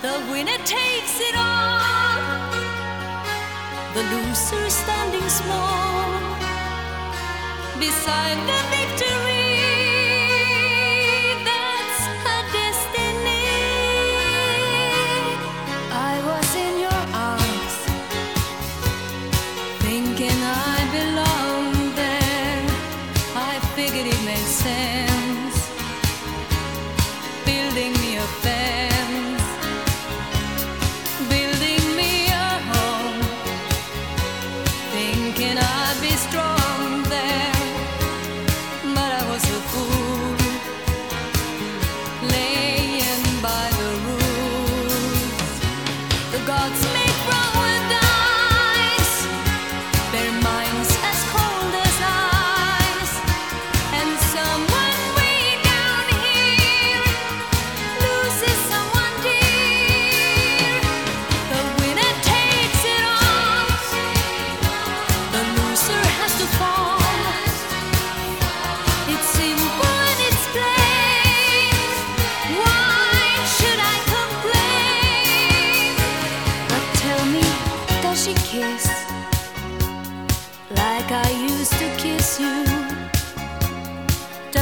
The winner takes it all, the loser is standing small beside the victory. That's her destiny. I was in your arms, thinking I gods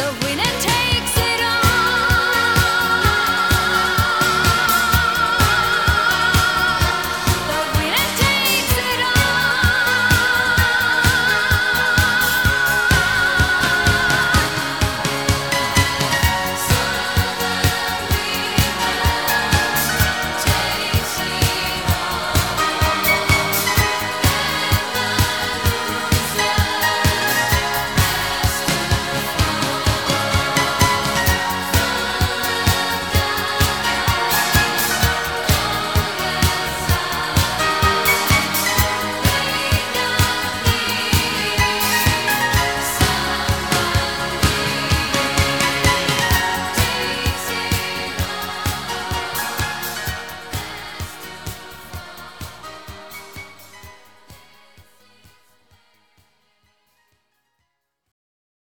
the winner takes.